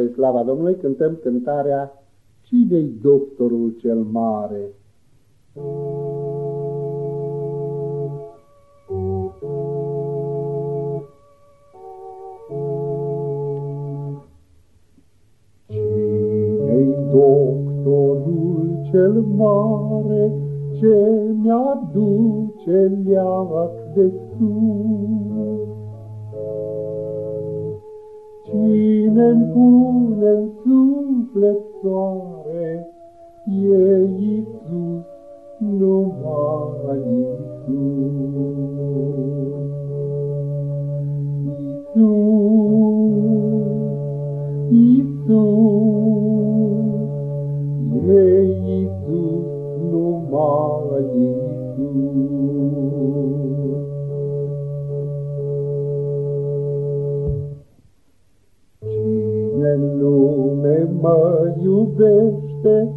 Spre slava Domnului cântăm cântarea Cine-i doctorul cel mare? Cine-i doctorul cel mare ce mi-aduce leac de sus? Cine-mi pune în suflet soare, e Iisus, numai Iisus. Iisus, Iisus, în lume mă iubește,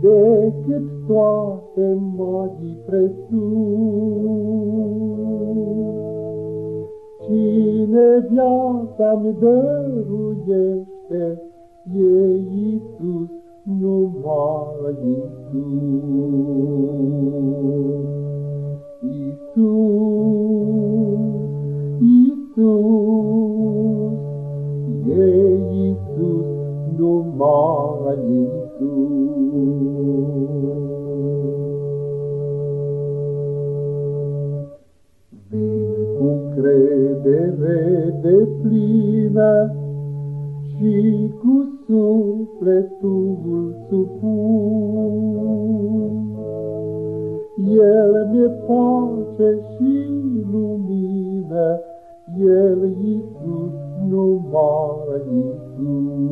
decât toate mai presus. Cine viața-mi dăruiește, e Iisus, numai Iisus. Iisus, Iisus, e Iisus, numai Iisus. Vin cu credere de plină și cu sufletul supus. El mi-e pace și lumină, El Iisus, numai Iisus.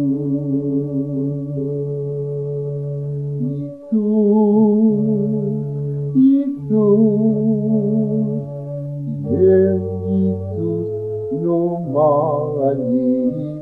Iisus, Iisus, El Iisus, numai Iisus.